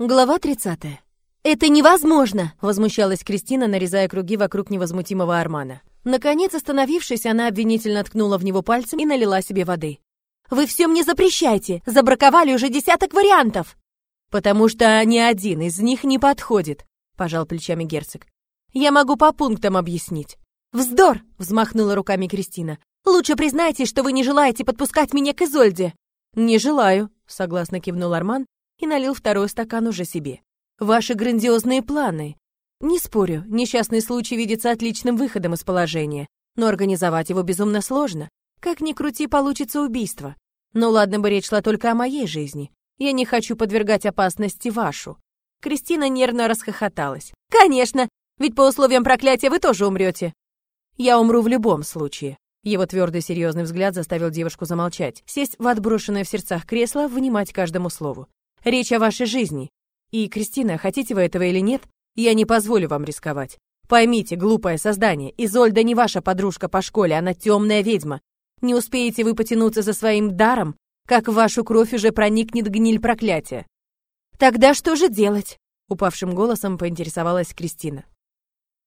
Глава 30. «Это невозможно!» — возмущалась Кристина, нарезая круги вокруг невозмутимого Армана. Наконец, остановившись, она обвинительно ткнула в него пальцем и налила себе воды. «Вы все мне запрещаете! Забраковали уже десяток вариантов!» «Потому что ни один из них не подходит», — пожал плечами герцог. «Я могу по пунктам объяснить». «Вздор!» — взмахнула руками Кристина. «Лучше признайте, что вы не желаете подпускать меня к Изольде!» «Не желаю», — согласно кивнул Арман и налил второй стакан уже себе. «Ваши грандиозные планы. Не спорю, несчастный случай видится отличным выходом из положения, но организовать его безумно сложно. Как ни крути, получится убийство. Но ладно бы речь шла только о моей жизни. Я не хочу подвергать опасности вашу». Кристина нервно расхохоталась. «Конечно, ведь по условиям проклятия вы тоже умрете». «Я умру в любом случае», его твердый серьезный взгляд заставил девушку замолчать, сесть в отброшенное в сердцах кресло, внимать каждому слову. Речь о вашей жизни. И, Кристина, хотите вы этого или нет, я не позволю вам рисковать. Поймите, глупое создание, Изольда не ваша подружка по школе, она темная ведьма. Не успеете вы потянуться за своим даром, как в вашу кровь уже проникнет гниль проклятия. Тогда что же делать? Упавшим голосом поинтересовалась Кристина.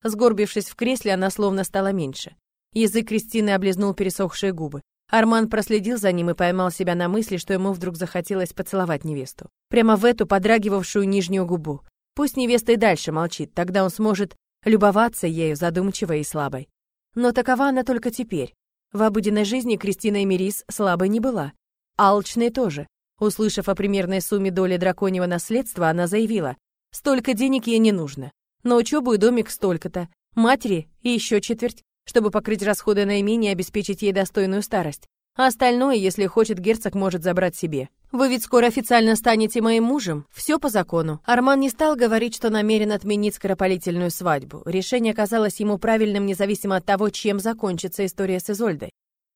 Сгорбившись в кресле, она словно стала меньше. Язык Кристины облизнул пересохшие губы. Арман проследил за ним и поймал себя на мысли, что ему вдруг захотелось поцеловать невесту. Прямо в эту подрагивавшую нижнюю губу. Пусть невеста и дальше молчит, тогда он сможет любоваться ею задумчивой и слабой. Но такова она только теперь. В обыденной жизни Кристина Эмирис слабой не была. Алчной тоже. Услышав о примерной сумме доли драконьего наследства, она заявила, «Столько денег ей не нужно. На учебу и домик столько-то. Матери и еще четверть чтобы покрыть расходы на имение и обеспечить ей достойную старость. А остальное, если хочет, герцог может забрать себе. Вы ведь скоро официально станете моим мужем. Все по закону. Арман не стал говорить, что намерен отменить скоропалительную свадьбу. Решение казалось ему правильным, независимо от того, чем закончится история с Изольдой.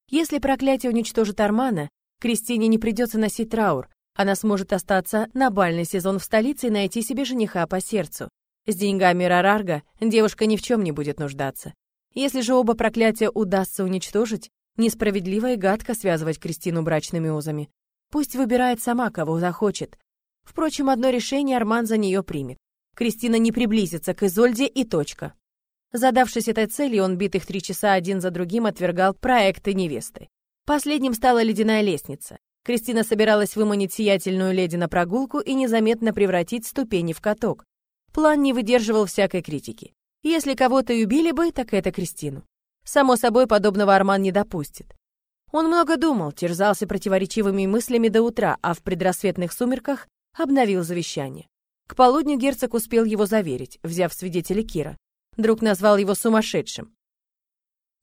Если проклятие уничтожит Армана, Кристине не придется носить траур. Она сможет остаться на бальный сезон в столице и найти себе жениха по сердцу. С деньгами Рарарга девушка ни в чем не будет нуждаться. Если же оба проклятия удастся уничтожить, несправедливо и гадко связывать Кристину брачными узами. Пусть выбирает сама, кого захочет. Впрочем, одно решение Арман за нее примет. Кристина не приблизится к Изольде и точка. Задавшись этой целью, он битых три часа один за другим отвергал проекты невесты. Последним стала ледяная лестница. Кристина собиралась выманить сиятельную леди на прогулку и незаметно превратить ступени в каток. План не выдерживал всякой критики. Если кого-то и убили бы, так это Кристину. Само собой, подобного Арман не допустит. Он много думал, терзался противоречивыми мыслями до утра, а в предрассветных сумерках обновил завещание. К полудню герцог успел его заверить, взяв свидетеля Кира. Друг назвал его сумасшедшим.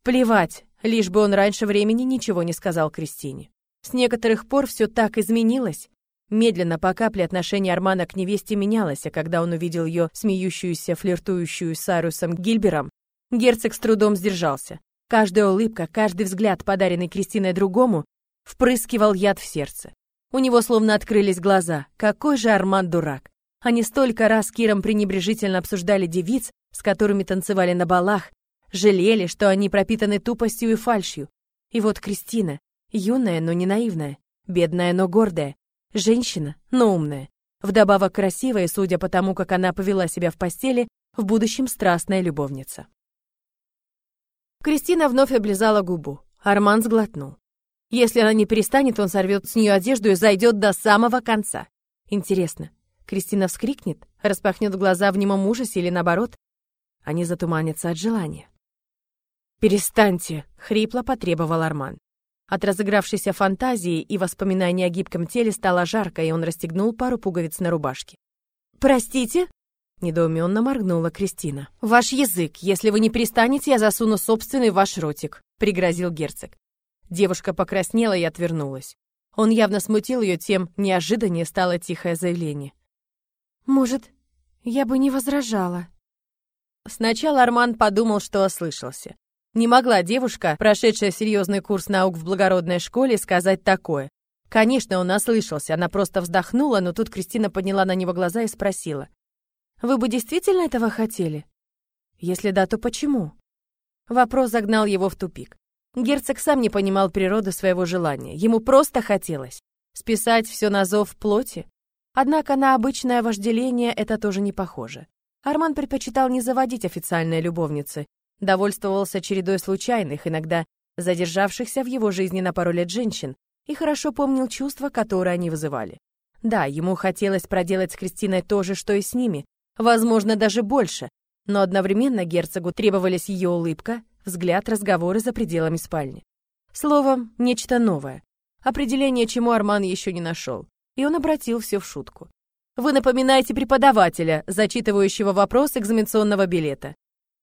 Плевать, лишь бы он раньше времени ничего не сказал Кристине. С некоторых пор все так изменилось, Медленно по капле отношение Армана к невесте менялось, а когда он увидел ее смеющуюся, флиртующую с Арусом Гильбером, герцог с трудом сдержался. Каждая улыбка, каждый взгляд, подаренный Кристиной другому, впрыскивал яд в сердце. У него словно открылись глаза. Какой же Арман дурак! Они столько раз Киром пренебрежительно обсуждали девиц, с которыми танцевали на балах, жалели, что они пропитаны тупостью и фальшью. И вот Кристина, юная, но не наивная, бедная, но гордая, Женщина, но умная. Вдобавок красивая, судя по тому, как она повела себя в постели, в будущем страстная любовница. Кристина вновь облизала губу. Арман сглотнул. Если она не перестанет, он сорвет с нее одежду и зайдет до самого конца. Интересно, Кристина вскрикнет, распахнет глаза в немом ужасе или наоборот? Они затуманятся от желания. «Перестаньте!» — хрипло потребовал Арман. От разыгравшейся фантазии и воспоминаний о гибком теле стало жарко, и он расстегнул пару пуговиц на рубашке. «Простите?» — недоуменно моргнула Кристина. «Ваш язык. Если вы не перестанете, я засуну собственный ваш ротик», — пригрозил герцог. Девушка покраснела и отвернулась. Он явно смутил ее тем, неожиданнее стало тихое заявление. «Может, я бы не возражала?» Сначала Арман подумал, что ослышался. Не могла девушка, прошедшая серьезный курс наук в благородной школе, сказать такое. Конечно, он ослышался, она просто вздохнула, но тут Кристина подняла на него глаза и спросила. «Вы бы действительно этого хотели? Если да, то почему?» Вопрос загнал его в тупик. Герцог сам не понимал природу своего желания. Ему просто хотелось списать все на зов плоти. Однако на обычное вожделение это тоже не похоже. Арман предпочитал не заводить официальные любовницы, довольствовался чередой случайных, иногда задержавшихся в его жизни на пару лет женщин, и хорошо помнил чувства, которые они вызывали. Да, ему хотелось проделать с Кристиной то же, что и с ними, возможно, даже больше, но одновременно герцогу требовались ее улыбка, взгляд, разговоры за пределами спальни. Словом, нечто новое. Определение, чему Арман еще не нашел. И он обратил все в шутку. «Вы напоминаете преподавателя, зачитывающего вопрос экзаменационного билета».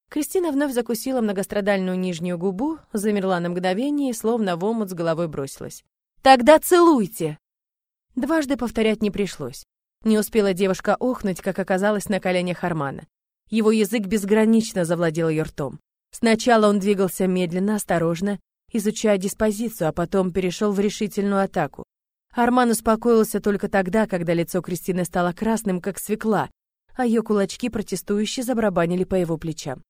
Кристина вновь закусила многострадальную нижнюю губу, замерла на мгновение и словно в омут с головой бросилась. «Тогда целуйте!» Дважды повторять не пришлось. Не успела девушка охнуть, как оказалась на коленях Армана. Его язык безгранично завладел ее ртом. Сначала он двигался медленно, осторожно, изучая диспозицию, а потом перешел в решительную атаку. Арман успокоился только тогда, когда лицо Кристины стало красным, как свекла, а ее кулачки протестующе забарабанили по его плечам.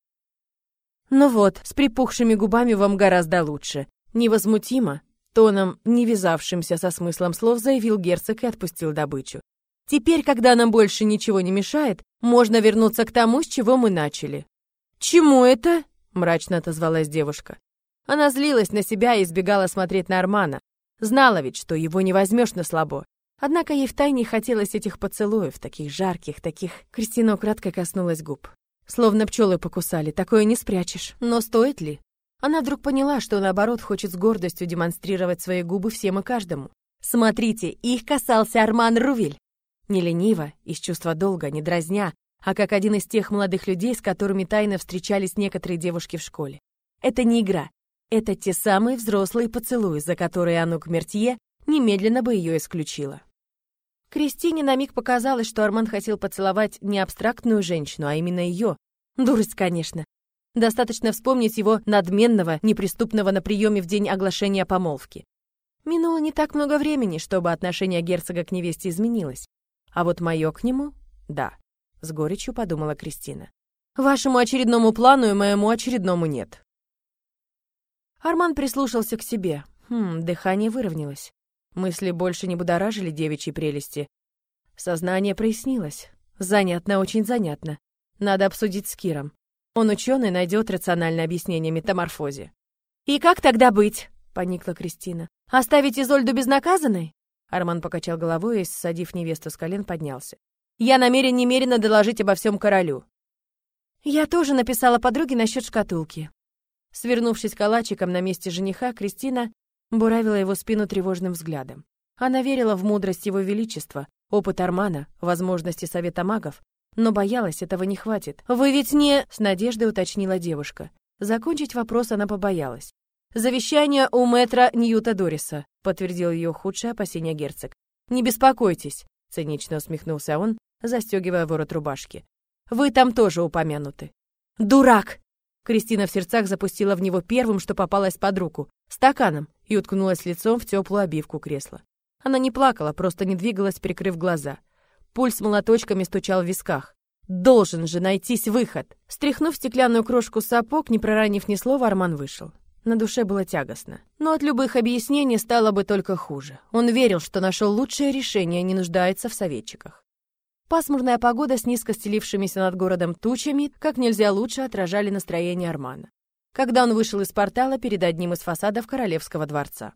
«Ну вот, с припухшими губами вам гораздо лучше. Невозмутимо», тоном, не вязавшимся со смыслом слов, заявил герцог и отпустил добычу. «Теперь, когда нам больше ничего не мешает, можно вернуться к тому, с чего мы начали». «Чему это?» — мрачно отозвалась девушка. Она злилась на себя и избегала смотреть на Армана, Знала ведь, что его не возьмешь на слабо. Однако ей втайне хотелось этих поцелуев, таких жарких, таких... Кристина украдкой коснулась губ. Словно пчелы покусали, такое не спрячешь. Но стоит ли? Она вдруг поняла, что наоборот хочет с гордостью демонстрировать свои губы всем и каждому. Смотрите, их касался Арман Рувель. Не лениво, из чувства долга, не дразня, а как один из тех молодых людей, с которыми тайно встречались некоторые девушки в школе. Это не игра, это те самые взрослые поцелуи, за которые Анук Мертье немедленно бы ее исключила. Кристине на миг показалось, что Арман хотел поцеловать не абстрактную женщину, а именно ее. Дурость, конечно. Достаточно вспомнить его надменного, неприступного на приеме в день оглашения помолвки. Минуло не так много времени, чтобы отношение герцога к невесте изменилось. А вот мое к нему — да, с горечью подумала Кристина. Вашему очередному плану и моему очередному нет. Арман прислушался к себе. Хм, дыхание выровнялось. Мысли больше не будоражили девичьи прелести. Сознание прояснилось. Занятно, очень занятно. Надо обсудить с Киром. Он ученый найдет рациональное объяснение метаморфозе. «И как тогда быть?» — поникла Кристина. «Оставить Изольду безнаказанной?» Арман покачал головой и, ссадив невесту с колен, поднялся. «Я намерен немерено доложить обо всем королю». «Я тоже написала подруге насчет шкатулки. Свернувшись калачиком на месте жениха, Кристина буравила его спину тревожным взглядом. Она верила в мудрость его величества, опыт Армана, возможности совета магов, но боялась, этого не хватит. «Вы ведь не...» — с надеждой уточнила девушка. Закончить вопрос она побоялась. «Завещание у мэтра Ньюта Дориса», — подтвердил ее худшее опасение герцог. «Не беспокойтесь», — цинично усмехнулся он, застегивая ворот рубашки. «Вы там тоже упомянуты». «Дурак!» Кристина в сердцах запустила в него первым, что попалось под руку, стаканом, и уткнулась лицом в теплую обивку кресла. Она не плакала, просто не двигалась, прикрыв глаза. Пульс молоточками стучал в висках. Должен же найтись выход. Стряхнув стеклянную крошку сапог, не проранив ни слова, Арман вышел. На душе было тягостно. Но от любых объяснений стало бы только хуже. Он верил, что нашел лучшее решение, не нуждается в советчиках. Пасмурная погода с низко стелившимися над городом тучами как нельзя лучше отражали настроение Армана, когда он вышел из портала перед одним из фасадов Королевского дворца.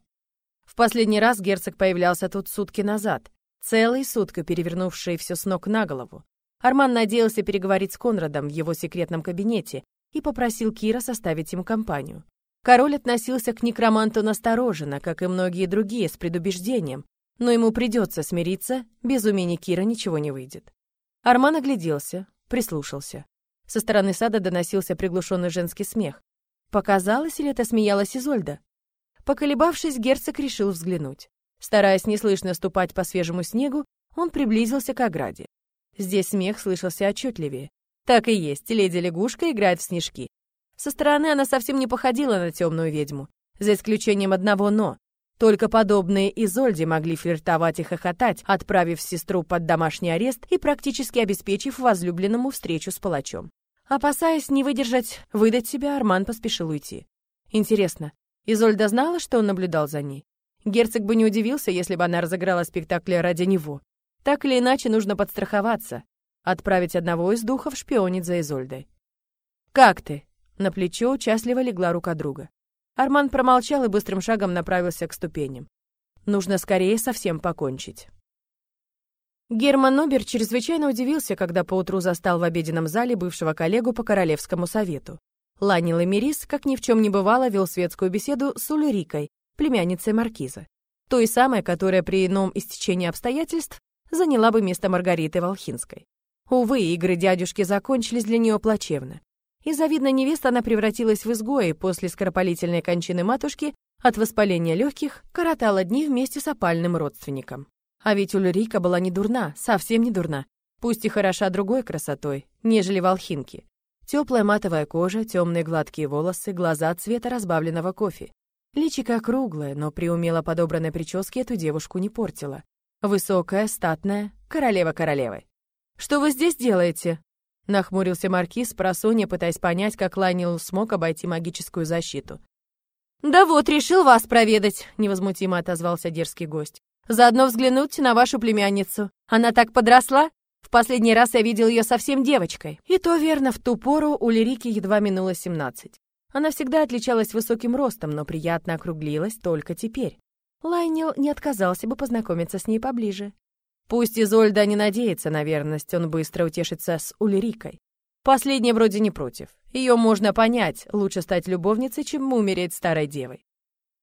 В последний раз герцог появлялся тут сутки назад, целые сутки перевернувшие все с ног на голову. Арман надеялся переговорить с Конрадом в его секретном кабинете и попросил Кира составить ему компанию. Король относился к некроманту настороженно, как и многие другие, с предубеждением, но ему придется смириться, без умения Кира ничего не выйдет. Арман огляделся, прислушался. Со стороны сада доносился приглушенный женский смех. Показалось или это смеялась Изольда? Поколебавшись, герцог решил взглянуть. Стараясь неслышно ступать по свежему снегу, он приблизился к ограде. Здесь смех слышался отчетливее. Так и есть, леди-лягушка играет в снежки. Со стороны она совсем не походила на темную ведьму, за исключением одного «но». Только подобные Изольде могли флиртовать и хохотать, отправив сестру под домашний арест и практически обеспечив возлюбленному встречу с палачом. Опасаясь не выдержать, выдать себя, Арман поспешил уйти. Интересно, Изольда знала, что он наблюдал за ней? Герцог бы не удивился, если бы она разыграла спектакль ради него. Так или иначе, нужно подстраховаться. Отправить одного из духов шпионить за Изольдой. «Как ты?» На плечо участливо легла рука друга. Арман промолчал и быстрым шагом направился к ступеням. Нужно скорее совсем покончить. Герман Нобер чрезвычайно удивился, когда поутру застал в обеденном зале бывшего коллегу по Королевскому совету. Ланил Эмирис, как ни в чем не бывало, вел светскую беседу с Ульрикой, племянницей маркиза. Той самой, которая при ином истечении обстоятельств заняла бы место Маргариты Волхинской. Увы, игры дядюшки закончились для нее плачевно. Из завидной невесты она превратилась в изгоя и после скоропалительной кончины матушки от воспаления легких коротала дни вместе с опальным родственником. А ведь Ульрика была не дурна, совсем не дурна, пусть и хороша другой красотой, нежели волхинки. Теплая матовая кожа, темные гладкие волосы, глаза цвета разбавленного кофе. Личико круглое, но при умело подобранной прическе эту девушку не портила. Высокая, статная, королева королевы. «Что вы здесь делаете?» Нахмурился маркиз, просонья, пытаясь понять, как Лайнил смог обойти магическую защиту. «Да вот, решил вас проведать», — невозмутимо отозвался дерзкий гость. «Заодно взглянуть на вашу племянницу. Она так подросла? В последний раз я видел ее совсем девочкой. И то верно, в ту пору у Лирики едва минуло 17. Она всегда отличалась высоким ростом, но приятно округлилась только теперь. Лайнил не отказался бы познакомиться с ней поближе. Пусть Изольда не надеется на верность, он быстро утешится с Ульрикой. Последняя вроде не против. Ее можно понять, лучше стать любовницей, чем умереть старой девой.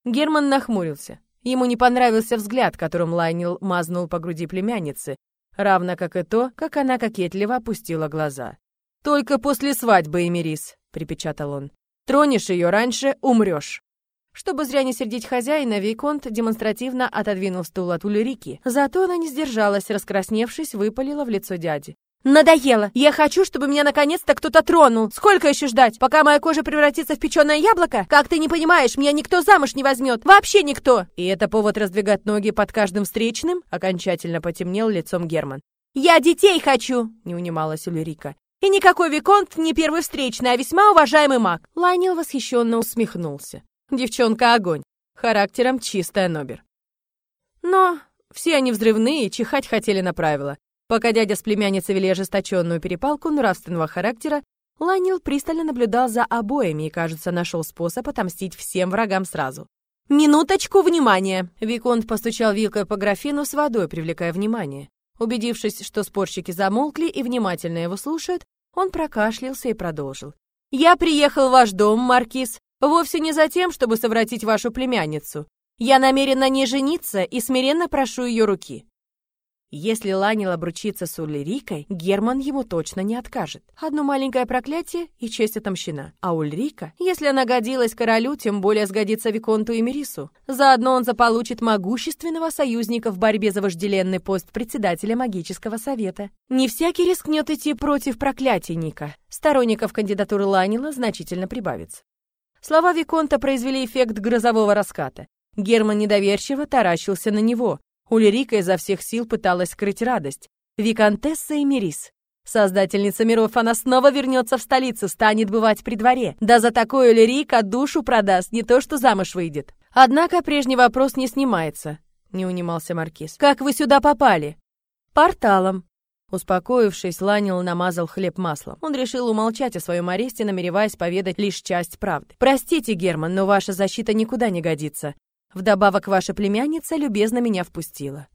Герман нахмурился. Ему не понравился взгляд, которым Лайнил мазнул по груди племянницы, равно как и то, как она кокетливо опустила глаза. «Только после свадьбы, Эмирис», — припечатал он. «Тронешь ее раньше — умрешь». Чтобы зря не сердить хозяина, Виконт демонстративно отодвинул стул от Ульрики. Зато она не сдержалась, раскрасневшись, выпалила в лицо дяди. «Надоело! Я хочу, чтобы меня наконец-то кто-то тронул! Сколько еще ждать, пока моя кожа превратится в печеное яблоко? Как ты не понимаешь, меня никто замуж не возьмет! Вообще никто!» И это повод раздвигать ноги под каждым встречным? Окончательно потемнел лицом Герман. «Я детей хочу!» — не унималась Ульрика. «И никакой Виконт не первый встречный, а весьма уважаемый маг!» Лайнил восхищенно усмехнулся. Девчонка огонь. Характером чистая Нобер. Но все они взрывные и чихать хотели на правила. Пока дядя с племянницей вели ожесточенную перепалку нравственного характера, Ланил пристально наблюдал за обоими и, кажется, нашел способ отомстить всем врагам сразу. «Минуточку внимания!» Виконт постучал вилкой по графину с водой, привлекая внимание. Убедившись, что спорщики замолкли и внимательно его слушают, он прокашлялся и продолжил. «Я приехал в ваш дом, Маркиз, Вовсе не за тем, чтобы совратить вашу племянницу. Я намерен на ней жениться и смиренно прошу ее руки. Если Ланил обручится с Ульрикой, Герман ему точно не откажет. Одно маленькое проклятие и честь отомщена. А Ульрика, если она годилась королю, тем более сгодится Виконту и Мерису. Заодно он заполучит могущественного союзника в борьбе за вожделенный пост председателя магического совета. Не всякий рискнет идти против проклятия Ника. Сторонников кандидатуры Ланила значительно прибавится. Слова Виконта произвели эффект грозового раската. Герман недоверчиво таращился на него. Ульрика изо всех сил пыталась скрыть радость. Виконтесса и Мирис. Создательница миров, она снова вернется в столицу, станет бывать при дворе. Да за такое Ульрика душу продаст, не то что замуж выйдет. Однако прежний вопрос не снимается, не унимался Маркиз. Как вы сюда попали? Порталом. Успокоившись, Ланил намазал хлеб маслом. Он решил умолчать о своем аресте, намереваясь поведать лишь часть правды. «Простите, Герман, но ваша защита никуда не годится. Вдобавок, ваша племянница любезно меня впустила».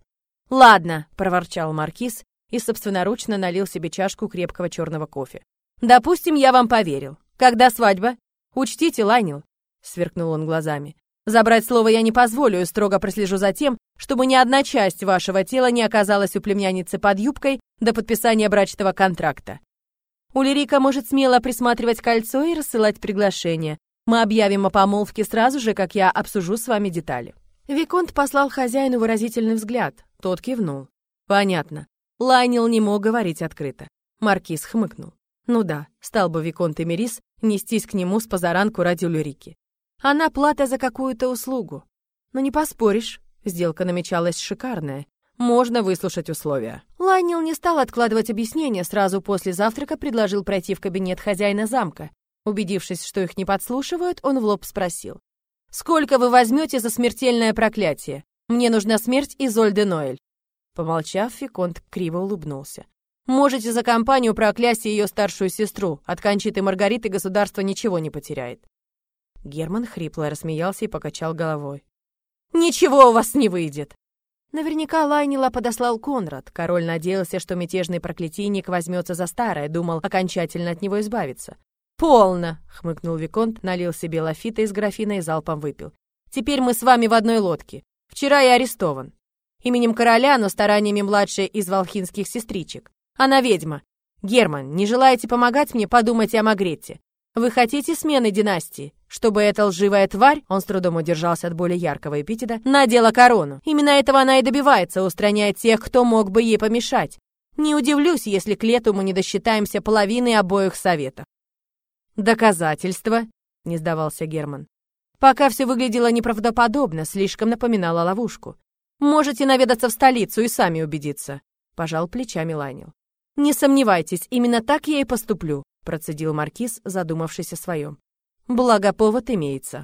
«Ладно», — проворчал Маркиз и собственноручно налил себе чашку крепкого черного кофе. «Допустим, я вам поверил. Когда свадьба? Учтите, Ланил», — сверкнул он глазами. Забрать слово я не позволю строго прослежу за тем, чтобы ни одна часть вашего тела не оказалась у племянницы под юбкой до подписания брачного контракта. Улирика может смело присматривать кольцо и рассылать приглашение. Мы объявим о помолвке сразу же, как я обсужу с вами детали». Виконт послал хозяину выразительный взгляд. Тот кивнул. «Понятно. Лайнил не мог говорить открыто». Маркиз хмыкнул. «Ну да, стал бы Виконт и Мерис нестись к нему с позаранку ради Улирики. Она плата за какую-то услугу. Но не поспоришь, сделка намечалась шикарная. Можно выслушать условия. Лайнил не стал откладывать объяснения, сразу после завтрака предложил пройти в кабинет хозяина замка. Убедившись, что их не подслушивают, он в лоб спросил. «Сколько вы возьмете за смертельное проклятие? Мне нужна смерть Изольды Ноэль». Помолчав, Виконт криво улыбнулся. Можете за компанию проклясть ее старшую сестру. От Кончиты Маргариты государство ничего не потеряет. Герман хрипло рассмеялся и покачал головой. «Ничего у вас не выйдет!» Наверняка Лайнила подослал Конрад. Король надеялся, что мятежный проклятийник возьмется за старое, думал окончательно от него избавиться. «Полно!» — хмыкнул Виконт, налил себе лафита из графина и залпом выпил. «Теперь мы с вами в одной лодке. Вчера я арестован. Именем короля, но стараниями младшей из волхинских сестричек. Она ведьма. Герман, не желаете помогать мне, подумайте о Магретте. Вы хотите смены династии? Чтобы эта лживая тварь, он с трудом удержался от более яркого эпитета, надела корону. Именно этого она и добивается, устраняя тех, кто мог бы ей помешать. Не удивлюсь, если к лету мы не досчитаемся половины обоих советов. «Доказательства?» — не сдавался Герман. Пока все выглядело неправдоподобно, слишком напоминало ловушку. «Можете наведаться в столицу и сами убедиться», — пожал плечами Ланил. «Не сомневайтесь, именно так я и поступлю», — процедил Маркиз, задумавшись о своем. «Благо, повод имеется».